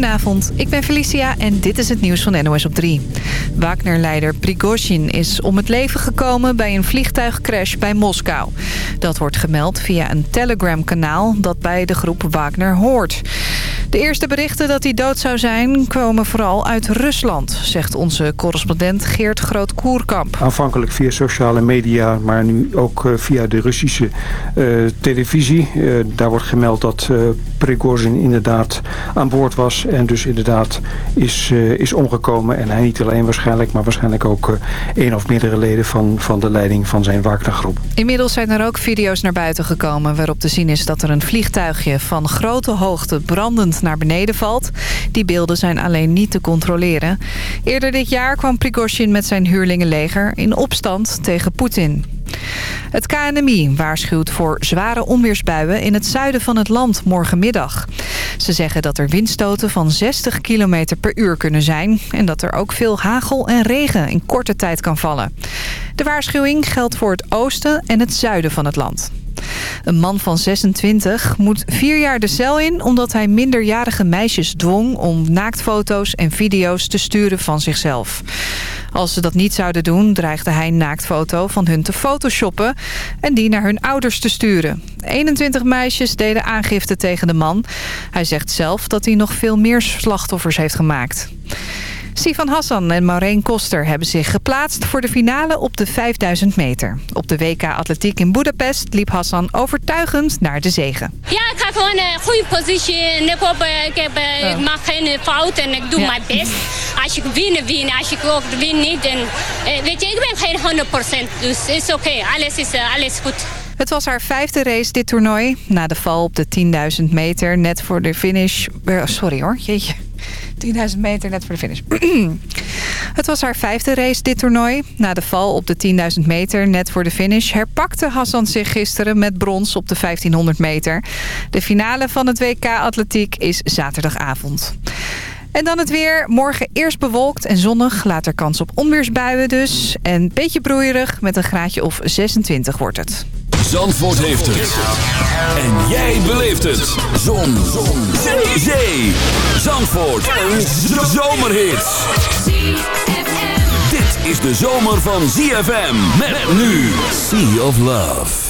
Goedenavond, ik ben Felicia en dit is het nieuws van NOS op 3. Wagner-leider Prigozhin is om het leven gekomen bij een vliegtuigcrash bij Moskou. Dat wordt gemeld via een Telegram-kanaal dat bij de groep Wagner hoort. De eerste berichten dat hij dood zou zijn komen vooral uit Rusland, zegt onze correspondent Geert Groot-Koerkamp. Aanvankelijk via sociale media, maar nu ook eh, via de Russische uh, televisie. Uh, daar wordt gemeld dat uh, Prigozhin inderdaad aan boord was en dus inderdaad is, is omgekomen. En hij niet alleen waarschijnlijk, maar waarschijnlijk ook één of meerdere leden van, van de leiding van zijn Wagnergroep. Inmiddels zijn er ook video's naar buiten gekomen waarop te zien is dat er een vliegtuigje van grote hoogte brandend naar beneden valt. Die beelden zijn alleen niet te controleren. Eerder dit jaar kwam Prigozhin met zijn huurlingenleger in opstand tegen Poetin. Het KNMI waarschuwt voor zware onweersbuien in het zuiden van het land morgenmiddag. Ze zeggen dat er windstoten van 60 km per uur kunnen zijn... en dat er ook veel hagel en regen in korte tijd kan vallen. De waarschuwing geldt voor het oosten en het zuiden van het land. Een man van 26 moet vier jaar de cel in... omdat hij minderjarige meisjes dwong om naaktfoto's en video's te sturen van zichzelf. Als ze dat niet zouden doen, dreigde hij een naaktfoto van hun te photoshoppen... en die naar hun ouders te sturen. 21 meisjes deden aangifte tegen de man. Hij zegt zelf dat hij nog veel meer slachtoffers heeft gemaakt. Sifan Hassan en Maureen Koster hebben zich geplaatst voor de finale op de 5000 meter. Op de WK Atletiek in Budapest liep Hassan overtuigend naar de zegen. Ja, ik ga gewoon een goede positie. Ik, hoop, ik, heb, ik maak geen fout en ik doe ja. mijn best. Als ik win, win. Als ik ook win niet, dan... Weet je, ik ben geen 100%. Dus het is oké. Okay. Alles is alles goed. Het was haar vijfde race dit toernooi. Na de val op de 10.000 meter, net voor de finish... Sorry hoor, jeetje. 10.000 meter net voor de finish. Het was haar vijfde race dit toernooi. Na de val op de 10.000 meter net voor de finish... herpakte Hassan zich gisteren met brons op de 1500 meter. De finale van het WK Atletiek is zaterdagavond. En dan het weer. Morgen eerst bewolkt en zonnig. Later kans op onweersbuien dus. En beetje broeierig met een graadje of 26 wordt het. Zandvoort heeft het. En jij beleeft het. Zon. Zon. Zee. Zandvoort. Een zomerhit. Dit is de zomer van ZFM. Met nu. Sea of Love.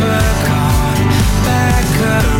never back around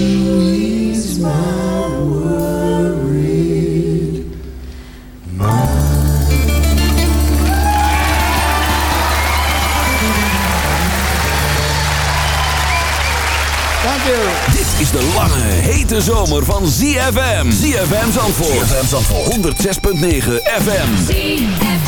is now ready. Dit is de lange hete zomer van ZFM. ZFM Santvoor. ZFM zandvoort. 106.9 FM.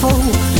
风。